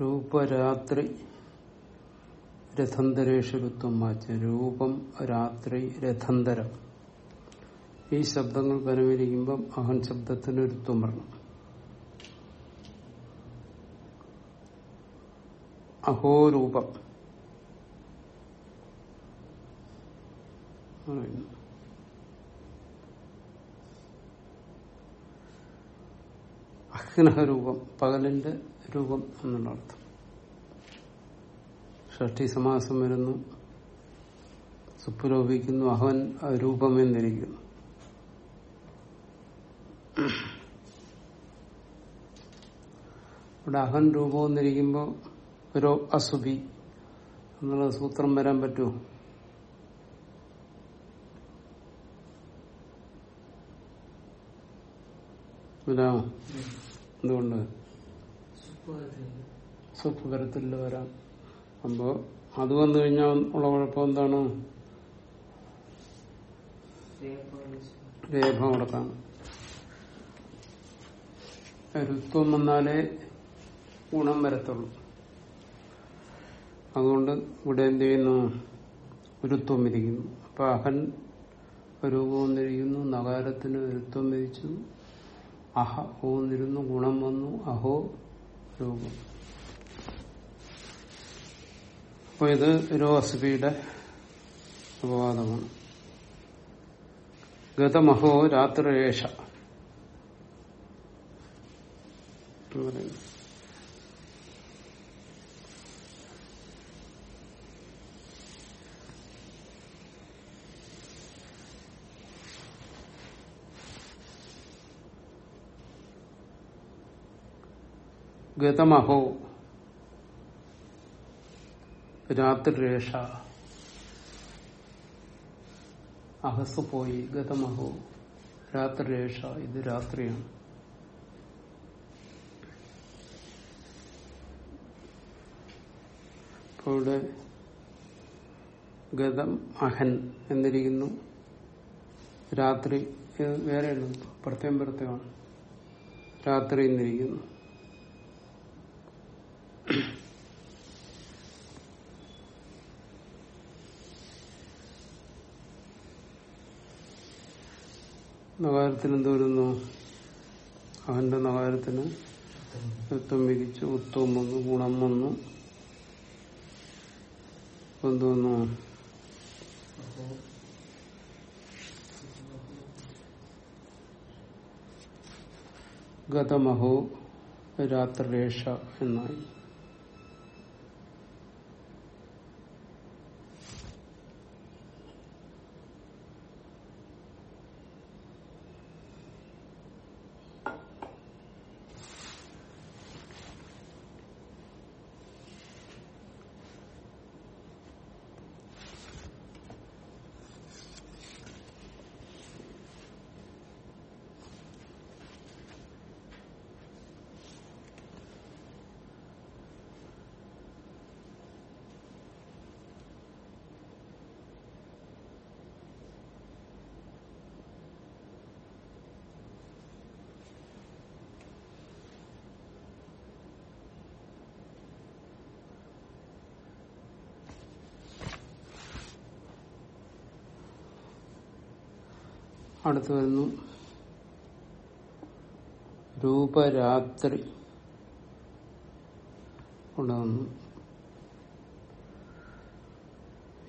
രൂപരാത്രി രഥന്തരേഷുത്വം മാറ്റി രൂപം രാത്രി രഥന്തരം. ഈ ശബ്ദങ്ങൾ പരമിരിക്കുമ്പം അഹൻ ശബ്ദത്തിന് ഒരുത്വം വരണം അഹോരൂപം അഹ്നഹരൂപം പകലിന്റെ രൂപം എന്നുള്ള അർത്ഥം ഷഷ്ടി സമാസം വരുന്നു. സുപ്പുലോപിക്കുന്നു അഹൻ രൂപമെന്നിരിക്കുന്നു ഇവിടെ അഹൻ രൂപം എന്നിരിക്കുമ്പോൾ ഒരു അസുബി എന്നുള്ള സൂത്രം വരാൻ പറ്റുമോ? എന്തുകൊണ്ട്? വരത്തില്ല വരാം അപ്പോ അത് വന്നു കഴിഞ്ഞാൽ ഉള്ള കുഴപ്പം എന്താണ്? രേഖ കൊടുക്കാം ഋത്വം വന്നാലേ ഗുണം വരത്തുള്ളൂ. അതുകൊണ്ട് ഇവിടെ എന്ത് ചെയ്യുന്നു? ഒരുത്വം വിരിക്കുന്നു അപ്പൊ അഹൻ രൂപം വന്നിരിക്കുന്നു നഗാരത്തിന് ഒരുത്വം വിരിച്ചു അഹ ഓന്നിരുന്നു ഗുണം വന്നു. അഹോ രൂപം. അപ്പൊ ഇത് രോസ്ബിയുടെ അപവാദമാണ്. ഗതമഹോ രാത്രിയേഷ ഗതമഹോ രാത്രിരേഷ. അഹസ് പോയി. ഗതമഹോ രാത്രിരേഷ. ഇത് രാത്രിയാണ്. അപ്പോൾ ഇവിടെ ഗതം അഹൻ എന്നിരിക്കുന്നു. രാത്രി വേറെ പ്രത്യേകം പ്രത്യേകമാണ് രാത്രി എന്നിരിക്കുന്നു. നഗാരത്തിന് എന്ത് വരുന്നു? അവന്റെ നഗാരത്തിന് യുദ്ധം വിരിച്ചു ഉത്തം വന്നു ഗുണം വന്നു. എന്ത് വന്നു? ഗതമഹോ രാത്രിരേഷ എന്നായി. അടുത്ത് വരുന്നു. രൂപരാത്രി കൊണ്ടുവന്നു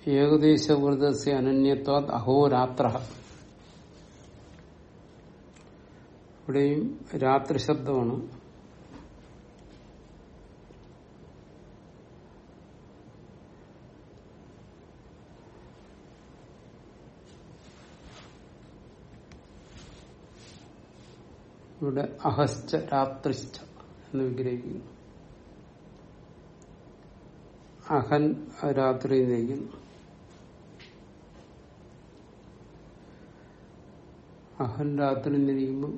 ഏകദേശവൃതസ്യ അനന്യത്വാത് അഹോരാത്ര ഇവിടെയും രാത്രി ശബ്ദമാണ്. ഇവിടെ അഹശ്ച രാത്രിശ്ച എന്ന് വിഗ്രഹിക്കുന്നു. അഹൻ രാത്രി നയിക്കുന്നു അഹൻ രാത്രി നിരിക്കുമ്പോൾ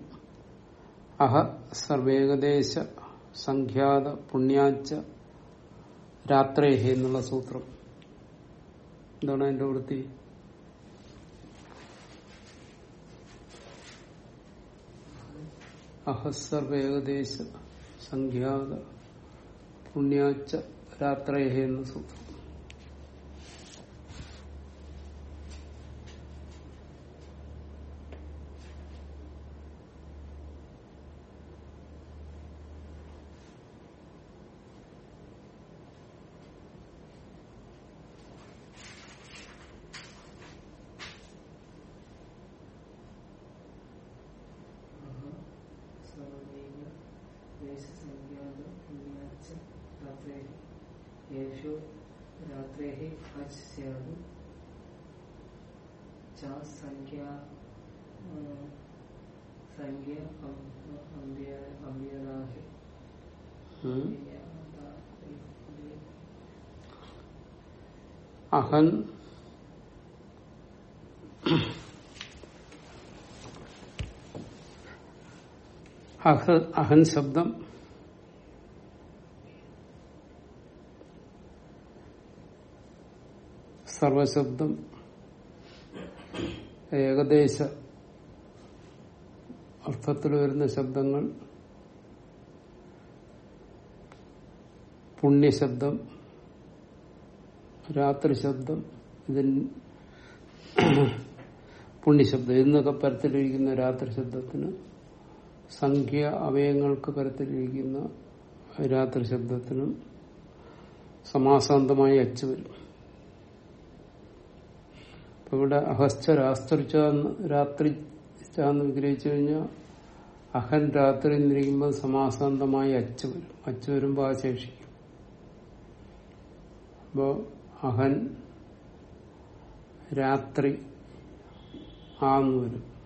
അഹ സർവേകദേശ സംഖ്യാത പുണ്യാച്ച രാത്രേഹ എന്നുള്ള സൂത്രം. എന്താണ് അതിന്റെ വൃത്തി. അഹസർവ ഏകദേശ സംഖ്യാത പുണ്യാച്ച രാത്രേഹ എന്ന സൂത്രം. യേശു രാത്രേः അച്ച് സ്യാദ് ച സംഖ്യ ആ, സംഖ്യ അമ്യരാഹി ഉം. അഹൻ അഹ അഹൻ ശബ്ദം സർവശബ്ദം ഏകദേശ അർത്ഥത്തിൽ വരുന്ന ശബ്ദങ്ങൾ പുണ്യശബ്ദം രാത്രി ശബ്ദം ഇതിൽ പുണ്യശബ്ദം ഇന്നൊക്കെ പരത്തിലിരിക്കുന്ന രാത്രി ശബ്ദത്തിന് സംഖ്യ അവയങ്ങൾക്ക് പരത്തിലിരിക്കുന്ന രാത്രി ശബ്ദത്തിനും സമാസാന്തമായി അച്ചു വരും. അപ്പൊ ഇവിടെ രാസ്ത്രിച്ച രാത്രി എന്ന് വിഗ്രഹിച്ചു കഴിഞ്ഞാൽ അഹൻ രാത്രി എന്നിരിക്കുമ്പോൾ സമാസാന്തമായി അച്ച വരും. അച്ച വരുമ്പോൾ ആ ശേഷിക്കും. അപ്പോ അഹൻ രാത്രി ആന്ന് വരും.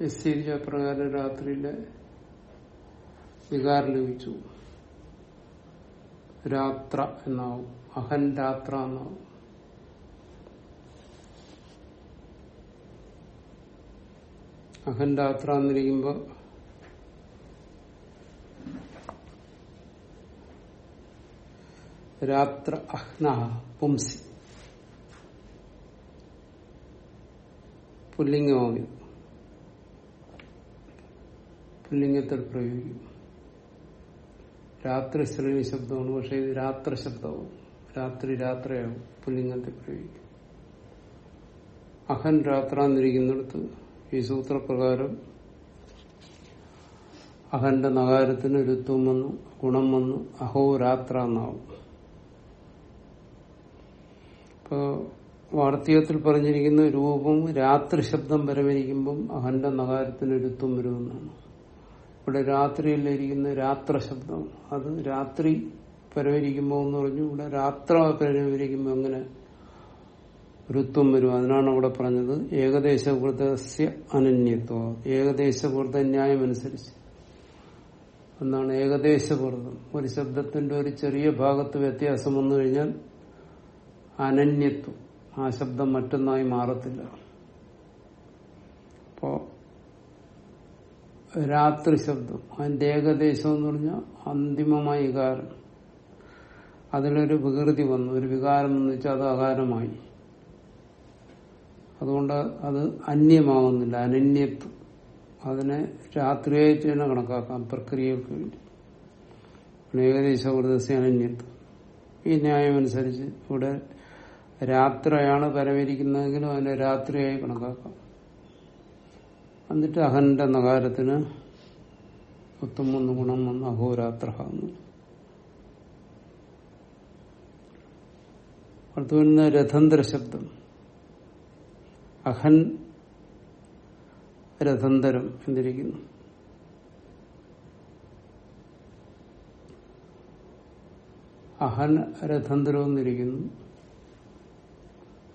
നിശ്ചയിച്ച പ്രകാരം രാത്രിയിലെ വികാരം ലഭിച്ചു. രാത്ര എന്നാവും. അഹൻ രാത്ര എന്നാവും. അഹൻ രാത്ര എന്നിരിക്കുമ്പോ രാത്ര അഹ്ന പുംസി. പുല്ലിംഗമാവും ഇത്. പുല്ലിംഗത്തിൽ പ്രയോഗിക്കും. രാത്രി സ്ത്രീ ശബ്ദമാണ് പക്ഷെ ഇത് രാത്ര ശബ്ദവും രാത്രി രാത്രയാവും പുല്ലിംഗത്തിൽ പ്രയോഗിക്കും. അഹൻ രാത്ര എന്നിരിക്കുന്നിടത്ത് ഈ സൂത്രപ്രകാരം അഹന്റെ നഗാരത്തിന് രുത്വം വന്നു ഗുണം വന്നു അഹോ രാത്ര എന്നാവും ഇപ്പോ വാർത്തകത്തിൽ പറഞ്ഞിരിക്കുന്ന രൂപം രാത്രി ശബ്ദം വരവരിക്കുമ്പം അഹന്റെ നഗാരത്തിന് രുത്വം വരുമെന്നാണ്. ഇവിടെ രാത്രിയിലിരിക്കുന്ന രാത്ര ശബ്ദം അത് രാത്രി പരമരിക്കുമ്പോൾ എന്ന് പറഞ്ഞു ഇവിടെ രാത്ര പരമരിക്കുമ്പോൾ എങ്ങനെ ഋത്വം വരും. അതിനാണ് അവിടെ പറഞ്ഞത് ഏകദേശവൃതസ്യ അനന്യത്വം. ഏകദേശവൃത ന്യായം അനുസരിച്ച് എന്നാണ് ഏകദേശവൃതം ഒരു ശബ്ദത്തിന്റെ ഒരു ചെറിയ ഭാഗത്ത് വ്യത്യാസം വന്നു കഴിഞ്ഞാൽ അനന്യത്വം. ആ ശബ്ദം മറ്റൊന്നായി മാറത്തില്ല അപ്പോ രാത്രി ശബ്ദം. അതിന്റെ ഏകദേശം എന്ന് പറഞ്ഞാൽ അന്തിമമായ വികാരം. അതിലൊരു വികൃതി വന്നു. ഒരു വികാരം എന്ന് വെച്ചാൽ അത് അകാരമായി. അതുകൊണ്ട് അത് അന്യമാവുന്നില്ല. അനന്യത്വം. അതിനെ രാത്രിയായിട്ട് തന്നെ കണക്കാക്കാം പ്രക്രിയക്ക് വേണ്ടി. ഏകദേശ വൃതസ്യ അനന്യത്വം. ഈ ന്യായം അനുസരിച്ച് ഇവിടെ രാത്രിയാണ് പരമരിക്കുന്നതെങ്കിലും അതിനെ രാത്രിയായി കണക്കാക്കാം. എന്നിട്ട് അഹന്റെ നഗാരത്തിന് ഒത്തും വന്ന് ഗുണം വന്ന്. അഹോരാത്ര അടുത്തു രഥന്തര ശബ്ദം. അഹൻ രഥന്തരം എന്നിരിക്കുന്നു. അഹൻ രഥന്തരം എന്നിരിക്കുന്നു.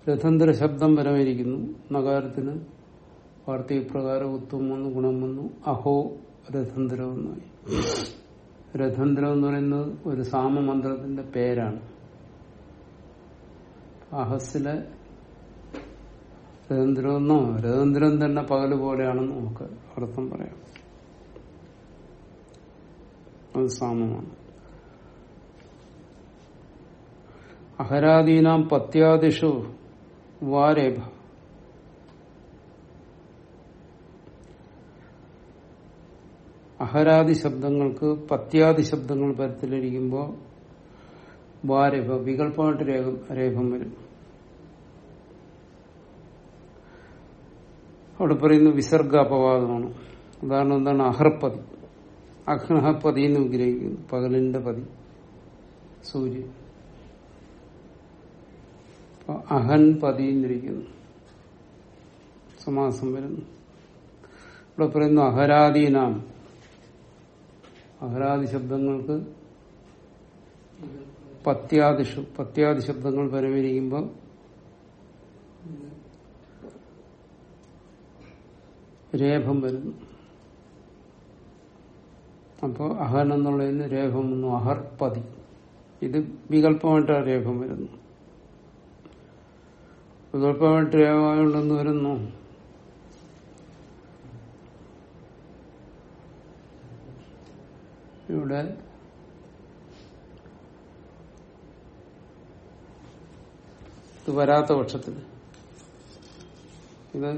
രഥന്തര ശബ്ദം പരമിരിക്കുന്നു നഗാരത്തിന് വാർത്തക പ്രകാരം ഉത്തം വന്നു ഗുണം വന്നു. അഹോ രഥന്തരം എന്നായി രഥന്തരം എന്ന് പറയുന്നത് ഒരു സാമമന്ത്രത്തിന്റെ പേരാണ്. അഹസിലെ രഥന്തരമെന്നോ രഥന്തരം തന്നെ പകൽ പോലെയാണെന്ന് നമുക്ക് അർത്ഥം പറയാം. അത് സാമമാണ്. അഹരാദീനാം പത്യാദിഷു വാരേഭ. അഹരാദി ശബ്ദങ്ങൾക്ക് പത്യാദി ശബ്ദങ്ങൾ പരത്തിലിരിക്കുമ്പോൾ വാരഭ വികല്പമായിട്ട് രേഖം രേഖം വരും. അവിടെ പറയുന്നു വിസർഗ അപവാദമാണ് ഉദാഹരണം എന്താണ്? അഹർപതി. അഗ്നഹപതി എന്ന് വിഗ്രഹിക്കുന്നു പകലിന്റെ പതി. സൂര്യൻ. അഹൻ പതി എന്നിരിക്കുന്നു. സമാസം വരുന്നു. ഇവിടെ പറയുന്നു അഹരാദീനാം അഹരാദി ശബ്ദങ്ങൾക്ക് പത്യാദിഷു പത്യാദി ശബ്ദങ്ങൾ പരമിരിക്കുമ്പോൾ രേഖം വരുന്നു. അപ്പോൾ അഹൻ എന്നുള്ളതിന് രേഖം വന്നു. അഹർപതി ഇത് വികല്പമായിട്ടാണ് രേഖം വരുന്നു. വികല്പമായിട്ട് രേഖമായുണ്ടെന്ന് വരുന്നു. ഇവിടെ ഇത് വരാത്ത പക്ഷത്തിൽ. ഇത്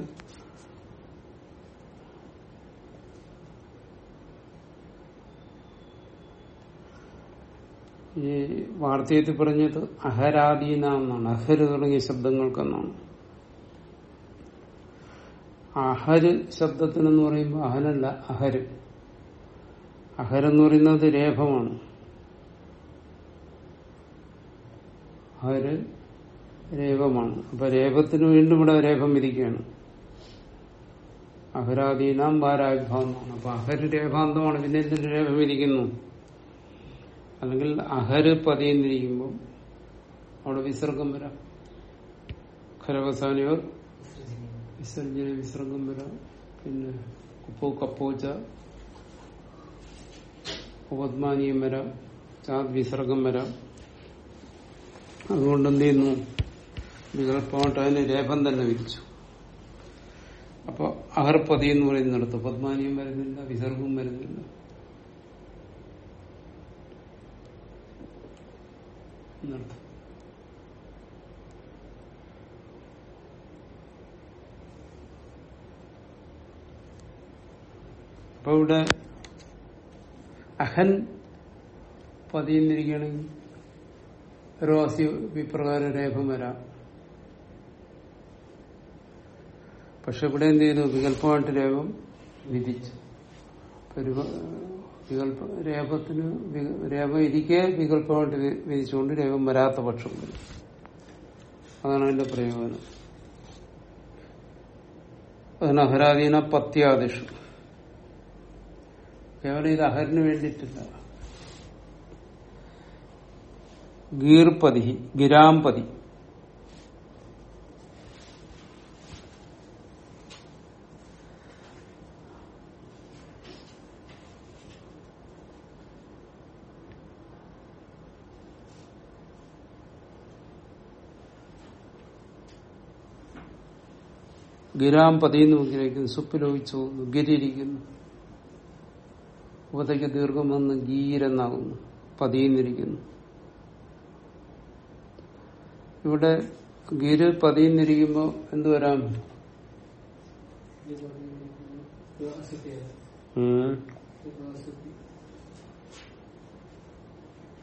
ഈ വാർത്തയത്തിൽ പറഞ്ഞത് അഹരാദീന എന്നാണ് അഹര് തുടങ്ങിയ ശബ്ദങ്ങൾക്കെന്നാണ്. അഹര് ശബ്ദത്തിനെന്ന് പറയുമ്പോൾ അഹനല്ല അഹര്. അഹരെന്ന് പറയുന്നത് രേഖമാണ്. അഹര് രേഖമാണ്. അപ്പൊ രേഖത്തിന് വീണ്ടും ഇവിടെ രേഖം വിധിക്കുകയാണ് അഹരാദീനാം വാരാവിഭാവമാണ് അപ്പൊ അഹര് രേഖാന്തമാണ്. പിന്നെ എന്തിന് രേഖ വിധിക്കുന്നു അല്ലെങ്കിൽ അഹര് പതിയെന്നിരിക്കുമ്പോൾ അവിടെ വിസർഗം വരാം. ഖരവസാനിയോർ വിസർജന വിസർഗം വരാം. പിന്നെ കുപ്പോ കപ്പോച്ച ഉപദ്മാനീയം വരാം. ചാത് വിസർഗം വരാം. അതുകൊണ്ട് എന്ത് ചെയ്യുന്നു? വികല്പമായിട്ട് അതിന് രേഖം തന്നെ വിരിച്ചു. അപ്പൊ അഹർപതി എന്ന് പറയുന്നിടത്ത് പദ്മാനിയും വരുന്നില്ല വിസർഗവും വരുന്നില്ല. അപ്പൊ ഇവിടെ അഹൻ പതിയുന്നിരിക്കുകയാണെങ്കിൽ രോസി വിപ്രകാര രേഖം വരാം. പക്ഷെ ഇവിടെ എന്ത് ചെയ്തു? വികല്പമായിട്ട് രേഖം വിധിച്ചു. വികല്പ രേഖത്തിന് രേഖ രേഖം ഇരിക്കെ വികല്പമായിട്ട് വിധിച്ചുകൊണ്ട് രേഖം വരാത്ത പക്ഷം. അതാണ് അതിന്റെ പ്രയോജനം. അതിന് അഹരാധീന പത്യാദിഷു. കേവലം ഇത് അഹരിന് വേണ്ടിയിട്ടില്ല. ഗീർപതി ഗിരാംപതി. ഗിരാംപതി എന്ന് വിഗ്രഹിക്കുന്നു സുപ്പിലോഹിച്ചു ഗിരിയിരിക്കുന്നു. ഉപതയ്ക്ക് ദീർഘം വന്ന് ഗീരെന്നാകുന്നു. പതിയുന്നിരിക്കുന്നു. ഇവിടെ ഗിര് പതിയുന്നിരിക്കുമ്പോ എന്ത് വരാം.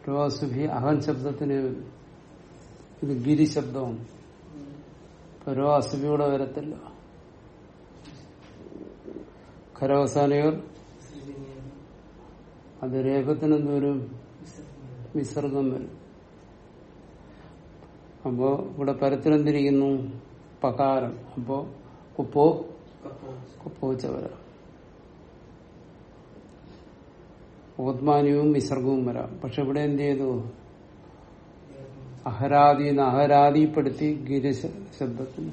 രോസുഭി ശബ്ദത്തിന് ഇത് ഗിരി ശബ്ദമാണ് രോ രോസുഭിയുടെ വരത്തില്ല. ഖരോസാനയോർ അത് രേഖത്തിന് എന്തോരും വിസർഗം വരും. അപ്പോ ഇവിടെ പരത്തിലെന്തിരിക്കുന്നു? പകാരം. അപ്പോ കുപ്പോ കുപ്പോച്ച വരാം ഓത്മാനിയവും വിസർഗവും വരാം. പക്ഷെ ഇവിടെ എന്ത് ചെയ്തു അഹരാദിന്ന് അഹരാദിപ്പെടുത്തി ഗിരി ശബ്ദത്തിന്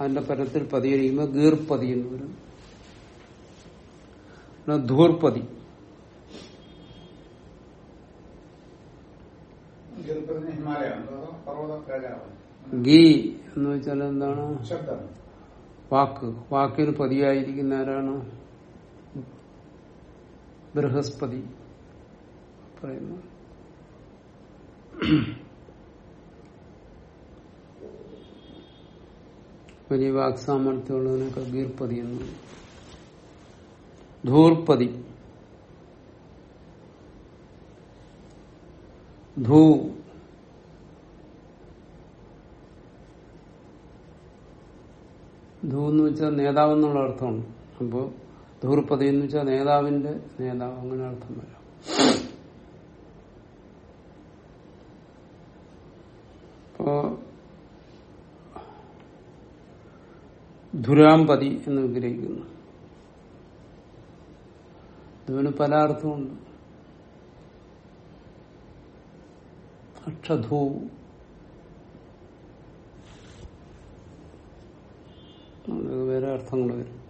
അതിന്റെ പരത്തിൽ പതിയിരിക്കുമ്പോൾ ഗീർപതി എന്ന് വരും. ധൂർപ്പതി ഗീ എന്ന് വെച്ചാൽ എന്താണ്? വാക്ക്. വാക്കിന് പതിയായിരിക്കുന്ന ആരാണ്? ബൃഹസ്പതി പറയുന്നു. വലിയ വാക് സാമർഥ്യമുള്ളതിനൊക്കെ ഗീർപതി എന്ന്. ധൂർപതി. ധൂ. ധൂ എന്ന് വെച്ചാൽ നേതാവ് എന്നുള്ള അർത്ഥമാണ് അപ്പോ ധൂർപതി എന്ന് വെച്ചാൽ നേതാവിന്റെ നേതാവ് അങ്ങനെ അർത്ഥം വരാം. അപ്പോ ധുരാംപതി എന്ന് വിഗ്രഹിക്കുന്നു. ധുവിന് പല അർത്ഥമുണ്ട്. അക്ഷധൂ അത് വേറെ അർത്ഥങ്ങൾ വരും.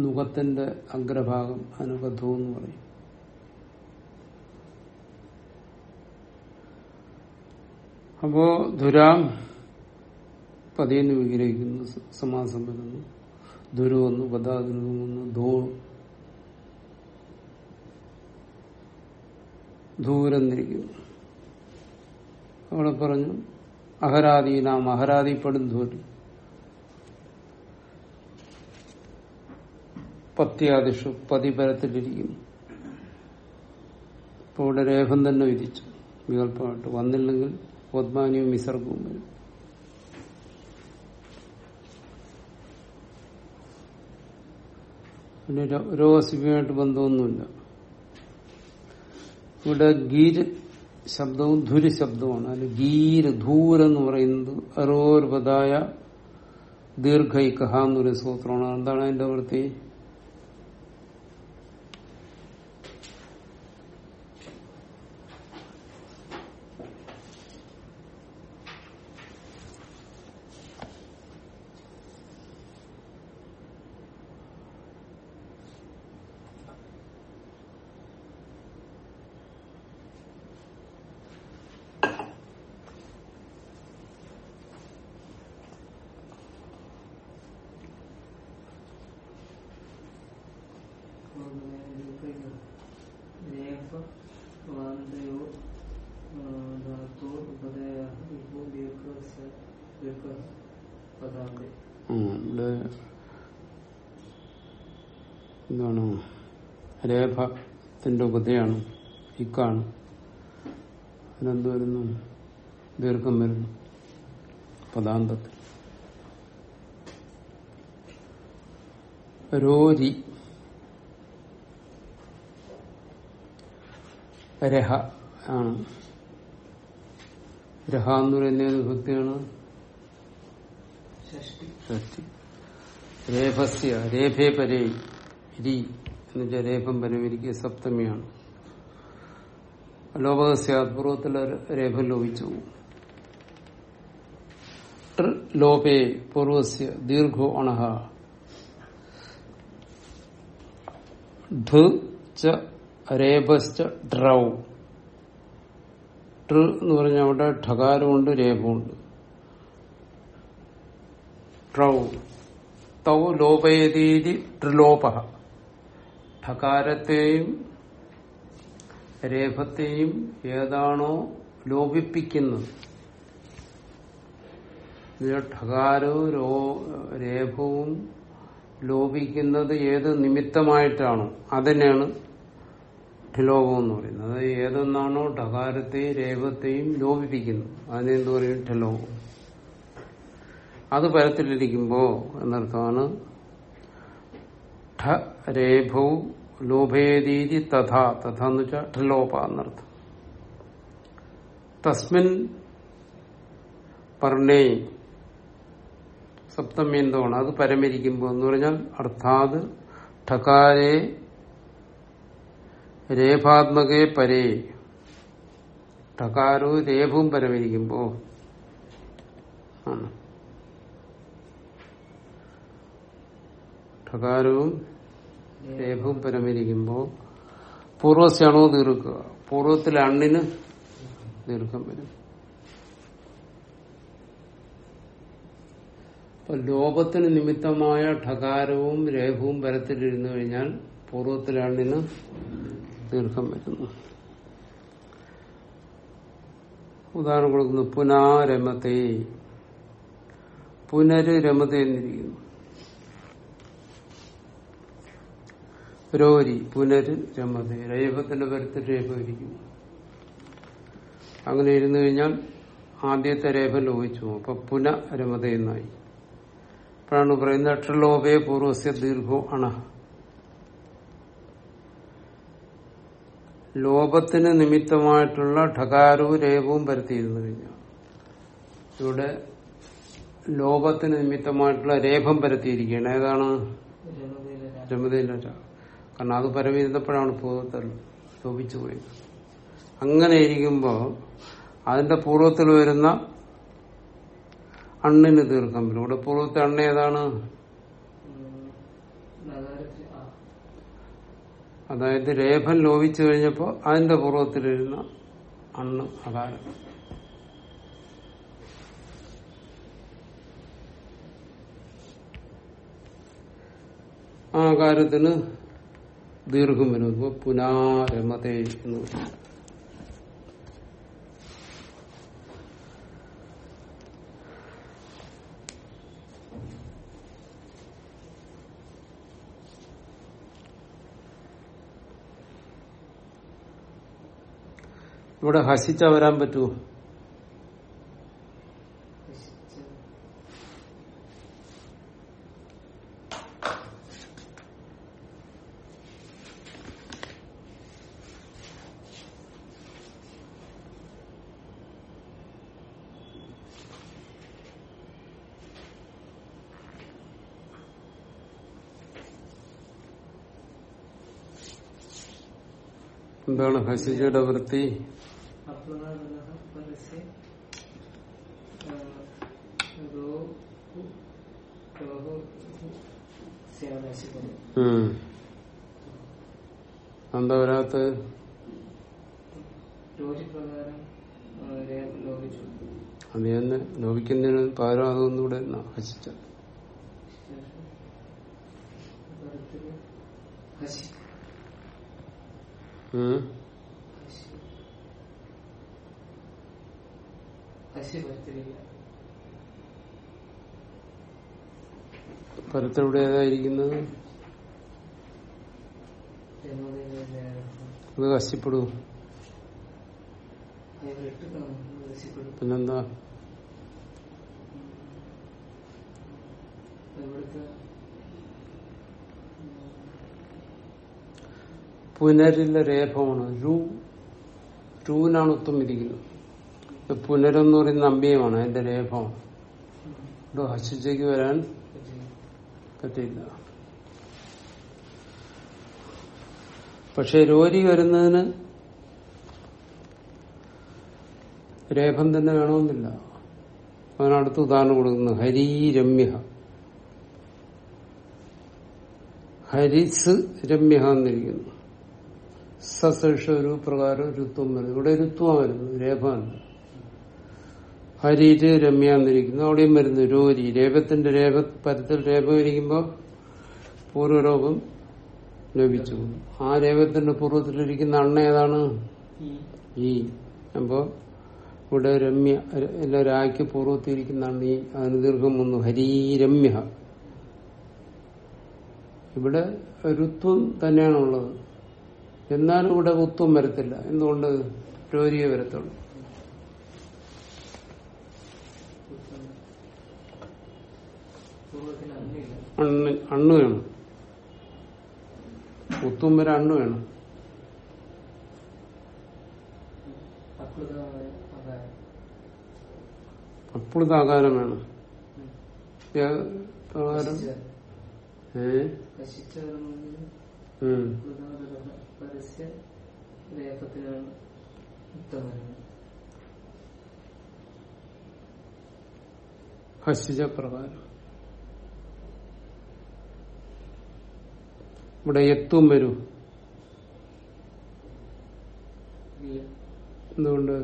നുഖത്തിന്റെ അഗ്രഭാഗം അതിനൊക്കെ ധൂ എന്ന് പറയും. അപ്പോ ധുരാം പതിയെന്ന് വിഗ്രഹിക്കുന്നു സമാസം വരുന്നു ധുരു വന്നു പദാതിനു വന്നു ധൂ ധൂരെന്നിരിക്കുന്നു അവിടെ പറഞ്ഞു അഹരാദി നാം അഹരാദിപ്പെടും ധൂര് പത്യാദിഷു പതിപരത്തിലിരിക്കുന്നു. ഇപ്പോൾ ഇവിടെ രേഖം തന്നെ വിധിച്ചു. വികല്പമായിട്ട് വന്നില്ലെങ്കിൽ പത്മാനിയും വിസർഗവും വരും. പിന്നെ രോഗസിബിയുമായിട്ട് ബന്ധമൊന്നുമില്ല. ഇവിടെ ഗീര് ശബ്ദവും ധുര് ശബ്ദവുമാണ്. അതിൽ ഗീര് ധൂരെന്ന് പറയുന്നത് അരോർവതായ ദീർഘൈകഹ എന്നൊരു സൂത്രമാണ് എന്താണ് അതിന്റെ വൃത്തി രേഫ വാന്തയോ ധാത്തോ ഉപദയ വിഭു ദീർഘ ദീർഘ പദാന്തി ഉം, ഇവിടെ എന്താണ് രേഖത്തിന്റെ ഉപതയാണ്. ഇക്കാണ് അതിനെന്ത് വരുന്നു? ദീർഘം വരുന്നു. പദാന്തത്തിൽ. രോരി. രഹ ആണ്. രഹ എന്ന് പറയുന്ന ഏത് ഭക്തിയാണ് ഷഷ്ടി. ഷഷ്ടി. രേഫസ്യ രേഫേ പരേ രി എന്ന് വെച്ചാൽ രേഫം പരമിരിക്കുക സപ്തമിയാണ്. ലോപകസ്യാത് പൂർവത്തിലെ രേപം ലോപിച്ചു. ലോപേ പൂർവസ്യ ദീർഘോ അണഹ. രേപശ്ച ഡ്രൗ എന്ന് പറഞ്ഞാൽ അവിടെ ഠകാരമുണ്ട് രേഖമുണ്ട്. ട്രൗ തൗ ലോപയതീതി ട്രിലോപ ഠകാരത്തെയും രേഖത്തെയും ഏതാണോ ലോപിപ്പിക്കുന്നത്. ഠകാരവും രോ- രേഫവും ലോപിക്കുന്നത് ഏത് നിമിത്തമായിട്ടാണോ? അതിനെയാണ് ഠിലോകം എന്ന് പറയുന്നത്. അത് ഏതൊന്നാണോ ഠകാരത്തെയും രേഖത്തെയും ലോപിപ്പിക്കുന്നത് അതിനെന്ത് പറയും? ഠിലോകം അത് പരത്തിലിരിക്കുമ്പോ എന്നർത്ഥമാണ് ഠ രേഭൗ ലോഭേദീതി തഥാ. തഥാ എന്ന് വെച്ചാൽ ഠലോപ എന്നർത്ഥം. തസ്മിൻ പർണേ സപ്തമി എന്താണ്? അത് പരമിരിക്കുമ്പോൾ എന്ന് പറഞ്ഞാൽ അർത്ഥാത് ഠകാരേ രേഭാത്മകേ പരേ. ഠകാരോ രേഭവും പരമിരിക്കുമ്പോ ആണ്. ഠകാരവും രേഖവും പരമിരിക്കുമ്പോൾ പൂർവസ്യാണോ ദീർഘ പൂർവത്തിൽ അണ്ണിന് ദീർഘം വരും. അപ്പൊ ലോപത്തിന് നിമിത്തമായ ഠകാരവും രേഖവും പരത്തിലിരുന്നു കഴിഞ്ഞാൽ പൂർവത്തിലെ അണ്ണിന് ദീർഘം വരുന്നു ഉദാഹരണം കൊടുക്കുന്നു പുനാരമത്തെ പുനര് എന്നിരിക്കുന്നു. രോരി പുനര് രമത. രേഫത്തിന്റെ പരത്തിൽ രേഖ ഇരിക്കുന്നു അങ്ങനെ ഇരുന്നു കഴിഞ്ഞാൽ ആദ്യത്തെ രേഖ ലോപിച്ചു അപ്പൊ പുന രമത എന്നായി. അപ്പോഴാണ് പറയുന്നത് അക്ഷരലോപേ പൂർവസ്യ ദീർഘോ അണ. ലോപത്തിന് നിമിത്തമായിട്ടുള്ള ഠകാരവും രേഖവും പരത്തിയിരുന്നു കഴിഞ്ഞാൽ. ഇവിടെ ലോപത്തിന് നിമിത്തമായിട്ടുള്ള രേഖം പരത്തിയിരിക്കുകയാണ് ഏതാണ്? രമതയിലെ. കാരണം അത് പരമിരുന്നപ്പോഴാണ് പൂർവത്തിൽ ശോഭിച്ചു പോയത്. അങ്ങനെ ഇരിക്കുമ്പോൾ അതിന്റെ പൂർവത്തിൽ വരുന്ന അണ്ണിന് തീർക്കാൻ വരും ഇവിടെ പൂർവത്തെ അണ്ണ ഏതാണ്? അതായത് രേഖം ലോപിച്ചു കഴിഞ്ഞപ്പോൾ അതിന്റെ പൂർവത്തിലിരുന്ന അണ്ണ് അകാരം ആ കാര്യത്തിന് ദീർഘം വരും ഇപ്പൊ പുനാരമതേ എന്ന് ഇവിടെ ഹസിച്ചാ വരാൻ പറ്റുമോ? ഹസിജയുടെ വൃത്തി. എന്താ വരാത്ത? അത് തന്നെ. ലോപിക്കുന്നതിന് പകരം അതൊന്നുകൂടെ ഹസിച്ച -hmm. ഹസി കശ്യപ്പെടൂ ഏതായിരിക്കുന്നത് അത് പിന്നെന്താ? പുനരിലെ രേഖമാണ്. രൂ രൂവിനാണ് ഉത്തം ഇരിക്കുന്നത് ഇത് പുനരെന്ന് പറയുന്ന അമ്പിയമാണ് എന്റെ രേഖമാണ് ഇവിടെ ഹസിച്ചയ്ക്ക് വരാൻ പറ്റില്ല പക്ഷെ രോരി വരുന്നതിന് രേഖം തന്നെ വേണമെന്നില്ല. അതിനടുത്ത് ഉദാഹരണം കൊടുക്കുന്നു ഹരി രമ്യ ഹരിസ് രമ്യ എന്നിരിക്കുന്നു. സസേഷ ഒരു പ്രകാരം രുത്വം വരുന്നു. ഇവിടെ രുത്വമായിരുന്നു വരുന്നു രേഖമല്ല ഹരിര് രമ്യ എന്നിരിക്കുന്നു. അവിടെയും വരുന്നു രോരി രേപത്തിന്റെ രേപ പരത്തിൽ രേപം ഇരിക്കുമ്പോൾ പൂർവരോഗം ലഭിച്ചു. ആ രേപത്തിന്റെ പൂർവത്തിലിരിക്കുന്ന അണ്ണ ഏതാണ്? ഈ. അപ്പോ ഇവിടെ രമ്യ എല്ലാ രായ്ക്ക് പൂർവത്തിരിക്കുന്ന അണ്ണ ഈ. അതിന് ദീർഘം വന്നു. ഹരീരമ്യ ഇവിടെ ഋത്വം തന്നെയാണുള്ളത്. എന്നാലും ഇവിടെ ഉത്വം വരത്തില്ല. എന്തുകൊണ്ട്? രോരിയെ വരത്തുള്ളൂ പൂർവത്തിൽ അന്നില്ല അണ്ണ് അണ്ണു വേണം. കുത്തും വരെ അണ്ണു വേണം. അപ്പോഴത്തെ ആകാരം വേണം. പ്രകാരം ഏ? ഹസിജ പ്രകാരം ഇവിടെ എത്തും വരൂ. എന്തുകൊണ്ട്?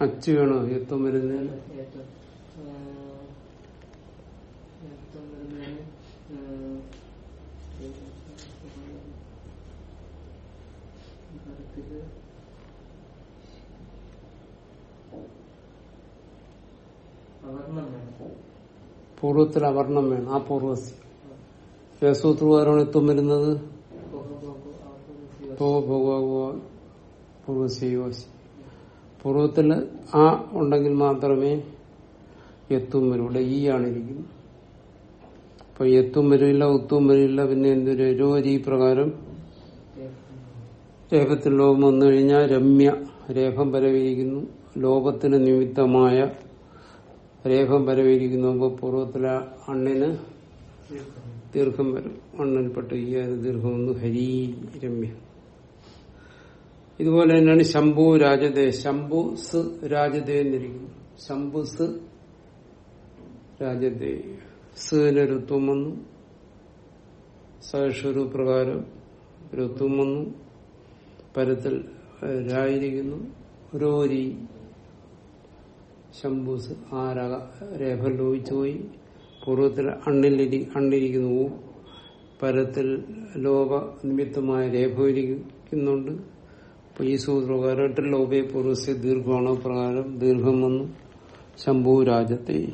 അച്ച് വേണോ? എത്തും വരുന്നതിന്? ഏറ്റവും ആ, വരുന്നതിന് ഉം, പരത്തിൽ പൂർവത്തിൽ അവർണം വേണം. ആ പൂർവസ്യ ഏസൂത്രകാരാണ് എത്തും വരുന്നത് പൂർവസ്യോസി പൂർവത്തിൽ ആ ഉണ്ടെങ്കിൽ മാത്രമേ എത്തും വരൂ ഇവിടെ ഈ ആണ് ഇരിക്കുന്നത് അപ്പൊ എത്തും വരില്ല ഉത്തും വരില്ല പിന്നെ എന്തൊരു രോരി പ്രകാരം? രേഖത്തിൽ ലോകം വന്നു കഴിഞ്ഞാൽ രമ്യ രേഖം പരവിയിരിക്കുന്നു. ലോകത്തിന് നിമിത്തമായ രേഖം വരവേരിക്കുന്ന പൂർവത്തിലെ അണ്ണിന് ദീർഘം വരും. അണ്ണൻപ്പെട്ട് ഈ ദീർഘം ഒന്ന് ഹരി രമ്യ. ഇതുപോലെ തന്നെയാണ് ശംഭു രാജതേ ശംഭു സ് രാജതേ എന്നിരിക്കുന്നു. ശംഭു സ് രാജതേ സിന് ഋത്വം വന്നു. സഹഷരു പ്രകാരം ഋത്വം വന്നു. പരത്തിൽ രായിരിക്കുന്നു. രോരി ശംഭുസ് ആ രേഖ ലോപിച്ചു പോയി. പൂർവത്തിൽ അണ്ണിലിരി അണ്ണിരിക്കുന്നു. പരത്തിൽ ലോപ നിമിത്തമായ രേഖ ഇരിക്കുന്നുണ്ട് അപ്പൊ ഈ സൂത്രപ്രകാരം എട്ട് ലോപയെ പൂർവസ്യ ദീർഘമാണോ പ്രകാരം ദീർഘം വന്നു. ശംഭു രാജത്തെ.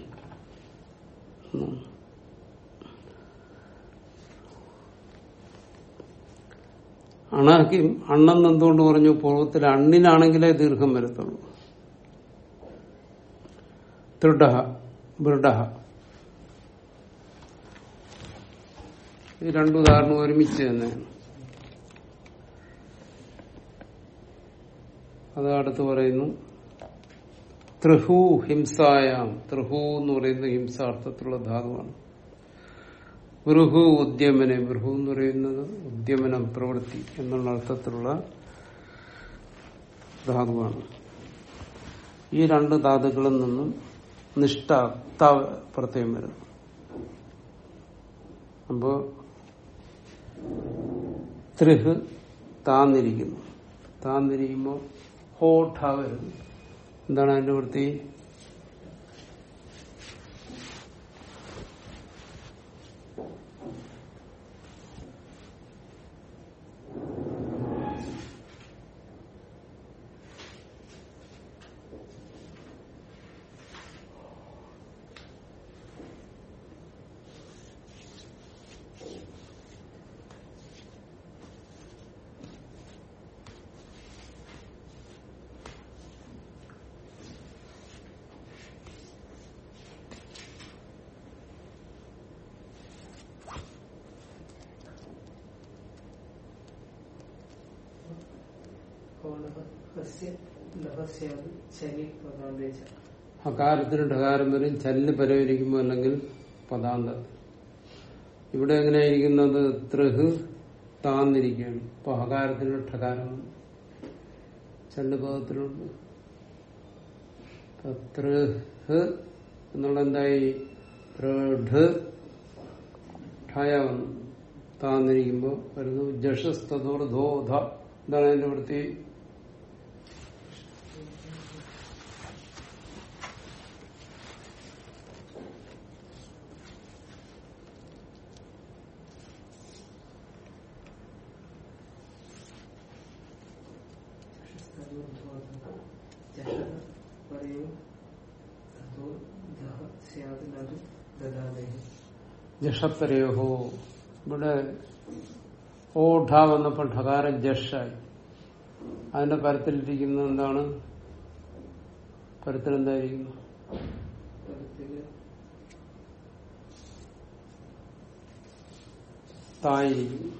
അണാക്കി അണ്ണെന്ന് എന്തുകൊണ്ട് പറഞ്ഞു? പൂർവത്തിൽ അണ്ണിനാണെങ്കിലേ ദീർഘം വരത്തുള്ളൂ. ബൃഡ ഈ രണ്ടുദാഹരണം ഒരുമിച്ച് തന്നെയാണ് അത് അടുത്ത് പറയുന്നു. ത്രിഹു ഹിംസായാം. ത്രിഹു എന്ന് പറയുന്ന ഹിംസാർത്ഥത്തിലുള്ള ധാതുവാണ്. ബൃഹു ഉദ്യമനെ. ബൃഹു എന്ന് പറയുന്നത് ഉദ്യമനം പ്രവൃത്തി എന്നുള്ള അർത്ഥത്തിലുള്ള ധാതുവാണ്. ഈ രണ്ട് ധാതുക്കളിൽ നിന്നും നിഷ്ഠ ത പ്രത്യേകം വരുന്നു. അപ്പോ ത്രിഹ് താന്നിരിക്കുന്നു. താന്നിരിക്കുമ്പോ ഹോഠ വരുന്നു. എന്താണ് അതിന്റെ വൃത്തി? അകാരത്തിന് ഠകാരം വരും ചല്ല് പരവരിക്കുമ്പോൾ അല്ലെങ്കിൽ പദാന്ത? ഇവിടെ എങ്ങനെയായിരിക്കുന്നത്? ത്രിഹ് താന്നിരിക്കുകയാണ്. ഇപ്പൊ ഹകാരത്തിന് ഠകാരമാണ് ചല്ല് പദത്തിലുണ്ട്. ത്രിഹ് എന്നുള്ള എന്തായി? താന്നിരിക്കുമ്പോ വരുന്നു. ജഷസ്തോർ ധോ. ധ എന്താണ് അതിന്റെ വൃത്തി? ജഷ പറയൂ തതോ ദഹ സ്യാത് ലഘു ദദാദേഹി ജഷത്തരയോഹോ ഇവിടെ വന്നപ്പോൾ ഠകാരം ജഷായി. അതിന്റെ പരത്തിലിരിക്കുന്നത് എന്താണ്? പരത്തിൽ എന്തായിരിക്കുന്നു തായിരിക്കുന്നു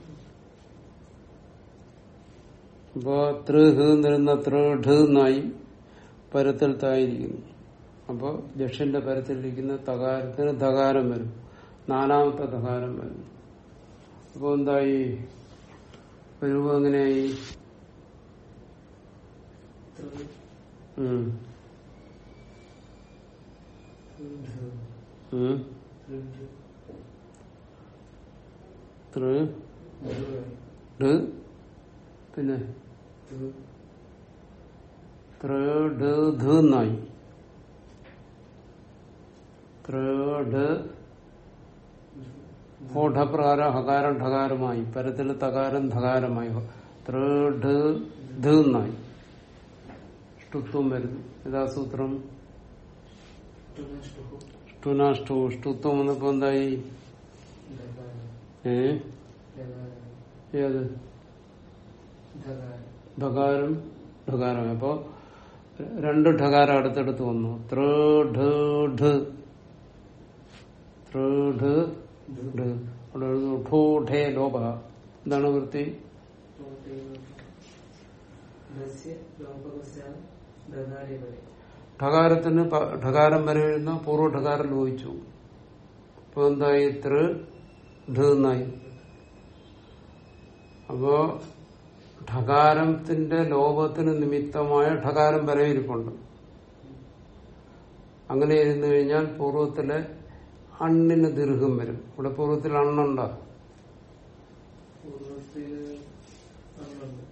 അപ്പോ തൃഹ് നിരുന്ന തൃഢ് എന്നായി പരത്തിൽ തായിരിക്കുന്നു അപ്പോ ജഷന്റെ പരത്തിലിരിക്കുന്ന തകാരത്തിന് ധകാരം വരും. നാലാമത്തെ ധകാരം വരും. അപ്പോ എന്തായി? രൂപം എങ്ങനെയായി? പിന്നെ? തൃ ത്രിഢ് ധ് എന്നായി ത്രിഢ് ഓഠപ്രകാരം ഹകാരം ഠകാരമായി പരത്തിൽ തകാരം ധകാരമായി ത്രീ ധ എന്നായി ഷ്ടുത്വം വരുന്നു ഇതാ സൂത്രം? ഷ്ടുനാഷ്ടു ഷ്ടുത്വം വന്നപ്പോ എന്തായി? ഏത്? ധകാരം ഠകാരം ഢകാരം അപ്പോ രണ്ട് ഢകാരം അടുത്തടുത്ത് വന്നു. ലോപ. എന്താണ് വൃത്തി? ഠകാരത്തിന് ഠകാരം വരെ എഴുതുന്ന പൂർവ ഠകാരം അപ്പൊ എന്തായി? ത്ര ഢ അപ്പോ ഠകാരത്തിന്റെ ലോപത്തിന് നിമിത്തമായ ഠകാരം വരെ ഇരിപ്പുണ്ട്. അങ്ങനെ ഇരുന്നു കഴിഞ്ഞാൽ പൂർവത്തിലെ അണ്ണിന് ദീർഘം വരും. ഇവിടെ പൂർവത്തിൽ അണ്ണുണ്ടോ. പൂർവത്തിൽ അന്നുണ്ട്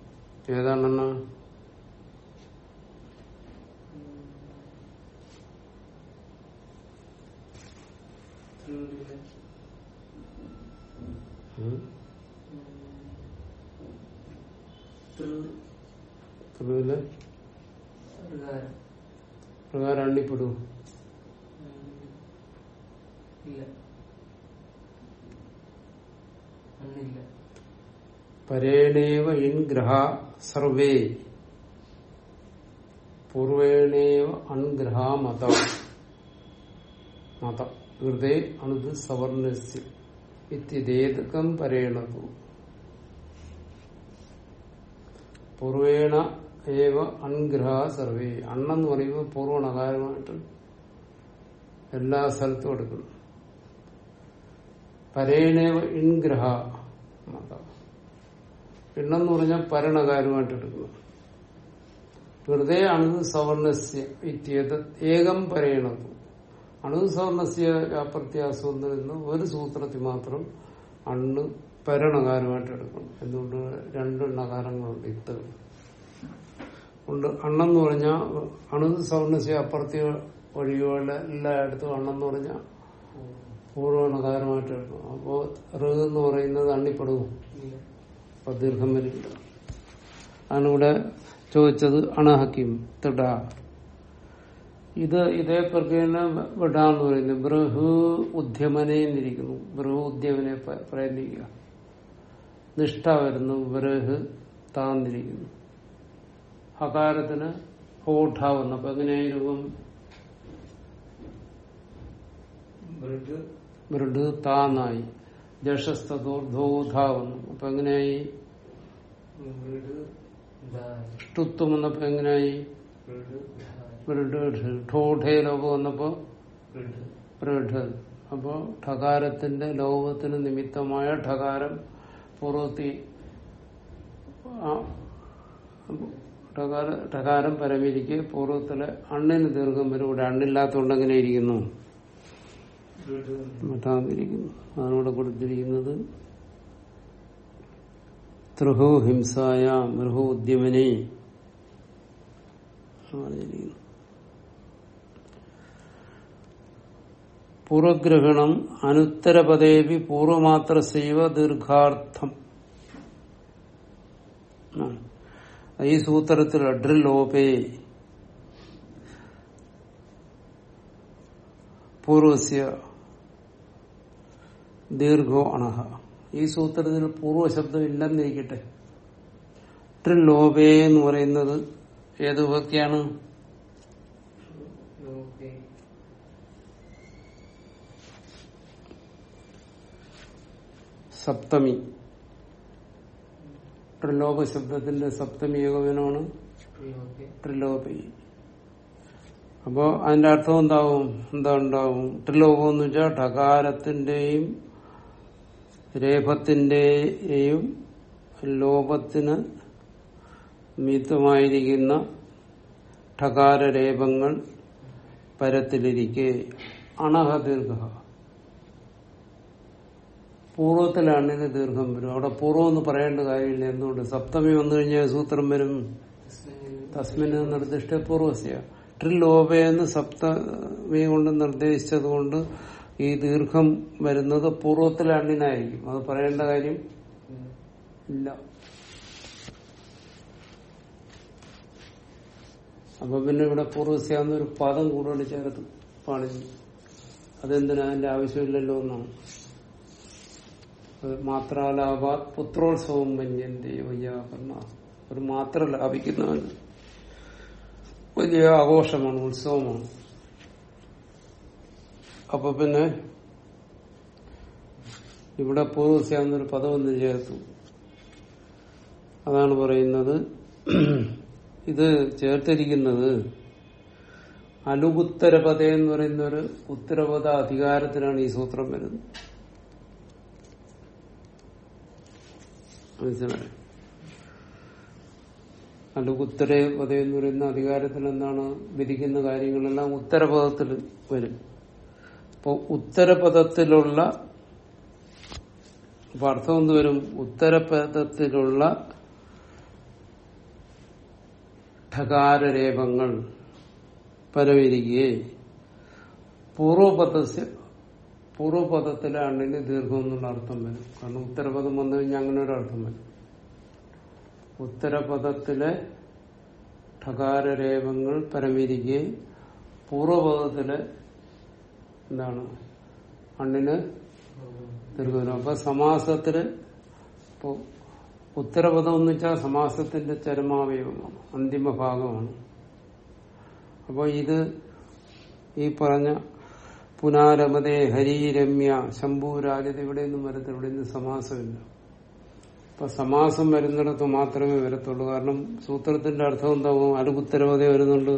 ത്രിവിലെ പ്രകാരം. അണ്ണിപ്പെടൂ ഇല്ല. അന്നില്ല. പരേണേവ ഇൻ ഗ്രഹ സർവേ. പൂർവേണേവ അൺഗ്രഹ മത. മത. ഹൃദയ അണുത് സവർണസ്യ. ഇത്യതേതകം പരേണതു. പൂർവേണ ഏവ അൺഗ്രഹ സർവേ. അണ്ണെന്ന് പറയുമ്പോൾ പൂർവണകാരമായിട്ട് എല്ലാ സ്ഥലത്തും എടുക്കുന്നു. പരേണേവ ഇൻഗ്രഹ മത പറഞ്ഞാൽ പരണകാരമായിട്ട് എടുക്കുന്നു. വെറുതെ അണു സവർണസ്യ ഇത്യേത ഏകം പരയണതു അണു സവർണസ്യ വ്യാപ്രത്യാസം എന്ന് ഒരു സൂത്രത്തിൽ മാത്രം അണ്ണ് പരണകാരമായിട്ട് എടുക്കണം. എന്തുകൊണ്ട്? രണ്ട് നകാരങ്ങളുണ്ട് ഇത്ത് ഉണ്ട്. അണ്ണെന്ന് പറഞ്ഞാൽ അണു സൗണ്ണസി അപ്പുറത്തെ ഒഴികെയുള്ള എല്ലായിടത്തും അണ്ണെന്ന് പറഞ്ഞാൽ പൂർവണകാരമായിട്ട് എടുക്കണം. അപ്പോ ഋ എന്ന് പറയുന്നത് അണ്ണിപ്പെടുന്നു. അപ്പൊ ദീർഘം വരില്ല. ആണ് ഇവിടെ ചോദിച്ചത് അണഹക്കിം തിട. ഇത് ഇതേ പ്രക്രിയനെ വിടാന്ന് പറയുന്നു. ബൃഹു ഉദ്യമനെ എന്നിരിക്കുന്നു ബൃഹു ഉദ്യമനെ പ്രയത്നിക്കുക നിഷ്ഠ വരുന്നു ബൃഹ് താന്നിരിക്കുന്നു. ഹകാരത്തിന് ഹോഠ വന്നു അപ്പൊ എങ്ങനെയായിരിക്കും രൂപം? മൃഡ് താന്നായി. ജഷസ്തോർധോധ വന്നു അപ്പൊ എങ്ങനെയായി? ഷ്ടുത്വം വന്നപ്പോ എങ്ങനെയായി? ലോകം ഠോഠേ വന്നപ്പോ? മൃഗ് അപ്പോ ഠകാരത്തിന്റെ ലോകത്തിന് നിമിത്തമായ ഠകാരം പൂർവത്തി ടകാരം പരമിരിക്കെ പൂർവത്തിലെ അണ്ണിന് ദീർഘം വരും. ഇവിടെ അണ്ണില്ലാത്തതുകൊണ്ട് എങ്ങനെ ഇരിക്കുന്നു. മറ്റാതിരിക്കുന്നു അതിനോട് കൊടുത്തിരിക്കുന്നത് ത്രിഹു ഹിംസായ മൃഹു ഉദ്യമനെ പറഞ്ഞിരിക്കുന്നു. പൂർവഗ്രഹണം അനുത്തരപദേവി പൂർവമാത്ര സൈവ ദീർഘാർത്ഥം ഈ സൂത്രത്തിൽ അഡ്രിലോപേ പൂർവസ്യ ദീർഘോ അണഹ. ഈ സൂത്രത്തിൽ പൂർവശബ്ദം ഇല്ലെന്നിരിക്കട്ടെ. ട്രിലോപേ എന്ന് പറയുന്നത് ഏത് വിഭക്തിയാണ് ലോകേ സപ്തമി. ത്രിലോക ശബ്ദത്തിന്റെ സപ്തമി ഏകവനാണ് ത്രിലോപി അപ്പോ അതിന്റെ അർത്ഥം എന്താവും? എന്താ ഉണ്ടാവും? ത്രിലോകം എന്ന് വെച്ചാൽ ഠകാരത്തിന്റെയും രേഖത്തിന്റെയും ലോപത്തിന് മിതമായിരിക്കുന്ന ഠകാരരേപങ്ങൾ പരത്തിലിരിക്കെ. അണഹ ദീർഘ പൂർവത്തിലാണ് ഇത് ദീർഘം വരും. അവിടെ പൂർവം എന്ന് പറയേണ്ട കാര്യമില്ല. എന്തുകൊണ്ട്? സപ്തമി വന്നു കഴിഞ്ഞാൽ സൂത്രം വരും. തസ്മിന് നിർദ്ദിഷ്ട പൂർവസ്യ ട്രിലോപയെന്ന് സപ്തമി കൊണ്ട് നിർദ്ദേശിച്ചത് കൊണ്ട് ഈ ദീർഘം വരുന്നത് പൂർവത്തിലെ അണ്ണിനായിരിക്കും അത് പറയേണ്ട കാര്യം ഇല്ല. അപ്പൊ പിന്നെ ഇവിടെ പൂർവസ്യാന്ന് ഒരു പദം കൂടുതൽ ചേർത്ത് പാടില്ല അതെന്തിനാ? അതിന്റെ ആവശ്യമില്ലല്ലോ എന്നാണ്. അത് മാത്രാലാപാത് പുത്രോത്സവം വന്യന്റെ വയ്യാകർണ ഒരു മാത്ര ലാഭിക്കുന്നവൻ വലിയ ആഘോഷമാണ് ഉത്സവമാണ്. അപ്പൊ പിന്നെ ഇവിടെ പൂർവസ്യാന്നൊരു പദം ഒന്ന് ചേർത്തു. അതാണ് പറയുന്നത് ഇത് ചേർത്തിരിക്കുന്നത് അനുപുത്തരപദ എന്ന് പറയുന്ന ഒരു ഉത്തരപദ അധികാരത്തിലാണ് ഈ സൂത്രം വരുന്നത്. മനസ്സിലായി ഉത്തരപദം എന്ന് പറയുന്ന അധികാരത്തിൽ എന്താണ് വിധിക്കുന്ന കാര്യങ്ങളെല്ലാം ഉത്തരപദത്തിൽ വരും. അപ്പോൾ ഉത്തരപദത്തിലുള്ള അർത്ഥം എന്ത് വരും? ഉത്തരപദത്തിലുള്ള ഠകാരരേപങ്ങൾ പരമിരിക്കെ പൂർവപദസ്യ പൂർവപദത്തിലെ അണ്ണിന് ദീർഘം എന്നുള്ള അർത്ഥം വരും. കാരണം ഉത്തരപദം വന്നു കഴിഞ്ഞാൽ അങ്ങനെ ഒരു അർത്ഥം വരും. ഉത്തരപദത്തിലെ ഠകാരരേപങ്ങൾ പരമിരിക്കുകയും പൂർവപദത്തിലെ എന്താണ്? അണ്ണിന് ദീർഘം അപ്പൊ സമാസത്തിൽ ഇപ്പോ ഉത്തരപദം എന്ന് വെച്ചാൽ സമാസത്തിന്റെ ചരമാവയവമാണ്. അന്തിമ ഭാഗമാണ്. അപ്പോൾ ഇത് ഈ പറഞ്ഞ പുനാരമതേ ഹരി രമ്യ നിന്നും വരത്ത് വരത്തില്ല നിന്ന് സമാസമില്ല അപ്പൊ സമാസം വരുന്നിടത്ത് മാത്രമേ വരത്തുള്ളൂ. കാരണം സൂത്രത്തിന്റെ അർത്ഥം എന്താകും അത് ഉത്തരപദ വരുന്നുണ്ട്.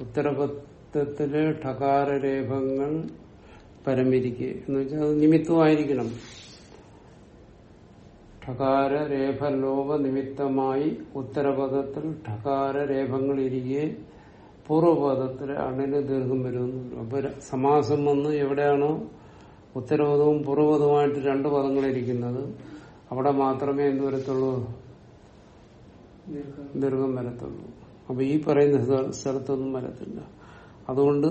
ഉത്തരപദത്തിലെ ഠകാരരേഖങ്ങൾ പരമിരിക്കുക എന്ന് വെച്ചാൽ അത് നിമിത്തമായിരിക്കണം. ഠകാരരേഖ ലോപ നിമിത്തമായി ഉത്തരപദത്തിൽ ഠകാര രേഖങ്ങൾ ഇരിക്കെ പൂർവപദത്തിൽ അണിൽ ദീർഘം വരും അപ്പൊ സമാസം വന്ന് എവിടെയാണോ ഉത്തരപദവും പൂർവപദവുമായിട്ട് രണ്ട് പദങ്ങൾ ഇരിക്കുന്നത്. അവിടെ മാത്രമേ എന്ത് വരത്തുള്ളൂ? ദീർഘം. വരത്തുള്ളൂ. അപ്പൊ ഈ പറയുന്ന സ്ഥ- സ്ഥലത്തൊന്നും വരത്തില്ല. അതുകൊണ്ട്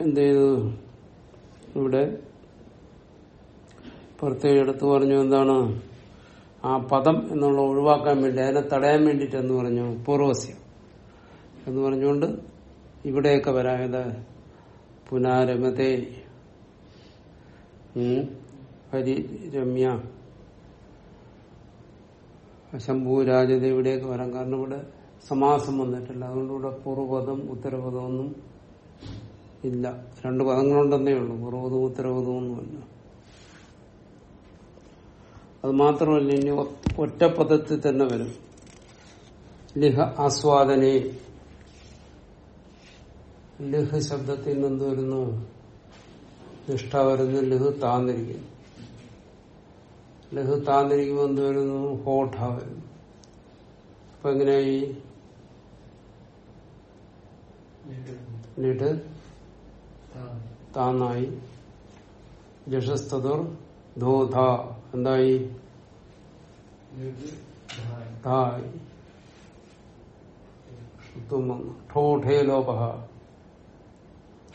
എന്ത് ചെയ്തു? ഇവിടെ പ്രത്യേകം എടുത്തു പറഞ്ഞു എന്താണ്? ആ പദം എന്നുള്ള ഒഴിവാക്കാൻ വേണ്ടി അതിനെ തടയാൻ വേണ്ടിയിട്ട് എന്ന് പറഞ്ഞു. പൂർവസ്യം എന്ന് പറഞ്ഞുകൊണ്ട് ഇവിടെയൊക്കെ വരായത് പുനാരമതേ. ഹരിരമ്യ ശംഭുരാജത ഇവിടെയൊക്കെ വരാം. കാരണം ഇവിടെ സമാസം വന്നിട്ടില്ല. അതുകൊണ്ട് ഇവിടെ പൂർവപദം ഉത്തരപദമൊന്നും ഇല്ല. രണ്ട് പദങ്ങളുണ്ടെന്നേ ഉള്ളൂ. പൂർവപദവും ഉത്തരപദവും ഒന്നുമില്ല അത് മാത്രമല്ല ഇനി ഒറ്റ പദത്തിൽ തന്നെ വരും. ലിഹ ആസ്വാദനെ. ലിഹ് ശബ്ദത്തിൽ നിന്ന് എന്ത് വരുന്നു നിഷ്ഠ വരുന്നു ലഹു താന്നിരിക്കുന്നു. ലഹു താന്നിരിക്കുമ്പോൾ എന്ത് വരുന്നു ഹോഠ വരുന്നു. അപ്പൊ എങ്ങനെയായി? ലിഡ് താന്നായി. ജഷസ്തതുർ ധോധ. എന്തായി? ഠോഠേ ലോപ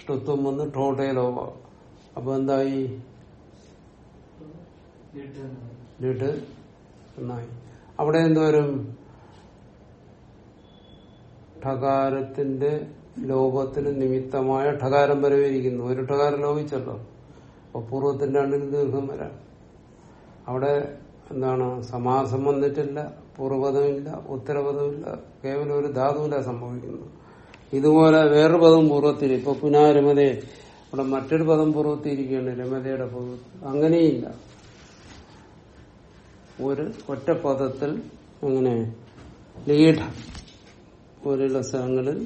ഷ്ടുത്വം വന്ന് ലോപ അപ്പൊ എന്തായി? എന്നായി അവിടെ എന്തുവരും ഠകാരത്തിന്റെ ലോപത്തിന് നിമിത്തമായ ഠകാരം വരവേരിക്കുന്നു ഒരു ഠകാരം ലോപിച്ചല്ലോ. അപ്പൊ പൂർവത്തിന്റെ അണ്ണിന് ദീർഘം വരാം. അവിടെ എന്താണ്? സമാസം വന്നിട്ടില്ല പൂർവപദമില്ല ഉത്തരപദമില്ല. കേവലം ഒരു ധാതുവില സംഭവിക്കുന്നു ഇതുപോലെ വേറൊരു പദം പൂർവത്തിൽ ഇപ്പൊ പുനാരമതെ അവിടെ മറ്റൊരു പദം പൂർവത്തിരിക്കുകയാണ് രമതയുടെ പൂർവത്തിൽ അങ്ങനെയില്ല. ഒരു ഒറ്റ പദത്തിൽ അങ്ങനെ ലീഢ പോലെയുള്ള സ്ഥലങ്ങളിൽ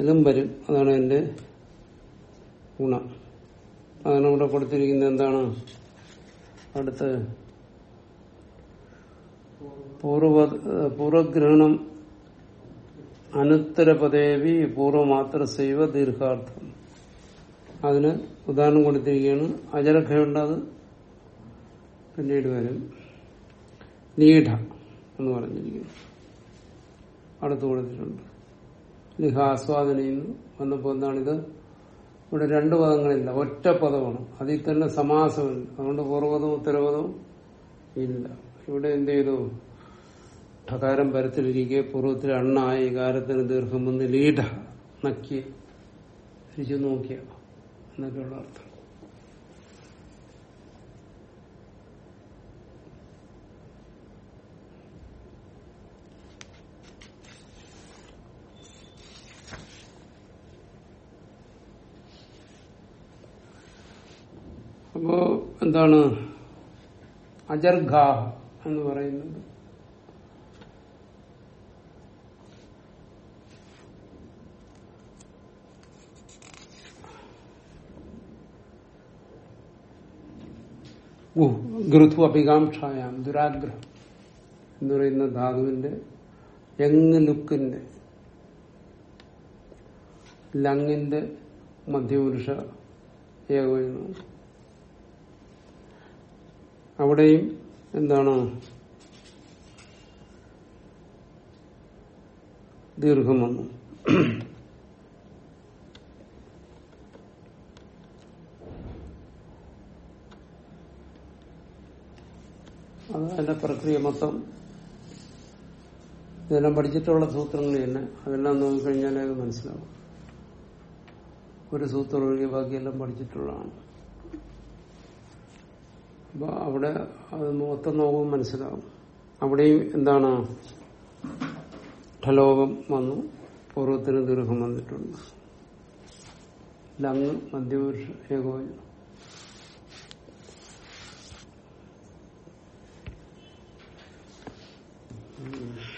ഇതും വരും. അതാണ് എന്റെ ഗുണം. അതാണ് ഇവിടെ കൊടുത്തിരിക്കുന്നത് എന്താണ്? അടുത്ത് പൂർവ പൂർവഗ്രഹണം അനുത്തരപദേവി പൂർവമാത്ര സൈവ ദീർഘാർത്ഥം. അതിന് ഉദാഹരണം കൊടുത്തിരിക്കുകയാണ്. അജരഖയുണ്ട് അത് പിന്നീട് വരും. നീഢ എന്ന് പറഞ്ഞിരിക്കുന്നു. അടുത്ത് കൊടുത്തിട്ടുണ്ട്. നിഹ ആസ്വാദനയെന്ന് വന്നപ്പോ എന്താണിത്? ഇവിടെ രണ്ട് പദങ്ങളില്ല. ഒറ്റ പദമാണ്. അതിൽ തന്നെ സമാസമില്ല അതുകൊണ്ട് പൂർവപദവും ഉത്തരപദവും ഇല്ല. ഇവിടെ എന്ത് ചെയ്തു? ഠകാരം പരത്തിലിരിക്കെ പൂർവത്തിൽ അണ്ണായി ഇകാരത്തിന് ദീർഘം വന്ന് ലീഢ നക്കി തിരിച്ചു നോക്കിയ എന്നൊക്കെയുള്ള അർത്ഥം. അപ്പോ എന്താണ്? അജർഘാഹ എന്ന് പറയുന്നത് ഗൃഥു അഭികാംക്ഷായാം ദുരാഗ്രഹം എന്ന് പറയുന്ന ധാതുവിന്റെ യങ് ലുക്കിന്റെ ലങ്ങിന്റെ മധ്യപുരുഷ ഏകവചനം അവിടെയും എന്താണ്? ദീർഘം വന്നു അത് അതിന്റെ പ്രക്രിയ മൊത്തം. ഇതെല്ലാം പഠിച്ചിട്ടുള്ള സൂത്രങ്ങൾ തന്നെ. അതെല്ലാം നോക്കിക്കഴിഞ്ഞാലേ അത് മനസ്സിലാവും. ഒരു സൂത്രം ഒഴികെ ബാക്കിയെല്ലാം പഠിച്ചിട്ടുള്ളതാണ്. അപ്പൊ അവിടെ അത് മൊത്തം നോക്കുമ്പോൾ മനസ്സിലാവും. അവിടെയും എന്താണ്? ഠലോകം വന്നു. പൂർവത്തിന് ദീർഘം വന്നിട്ടുണ്ട്. ലങ് മധ്യപുരുഷ ഏകോപനം. Mm.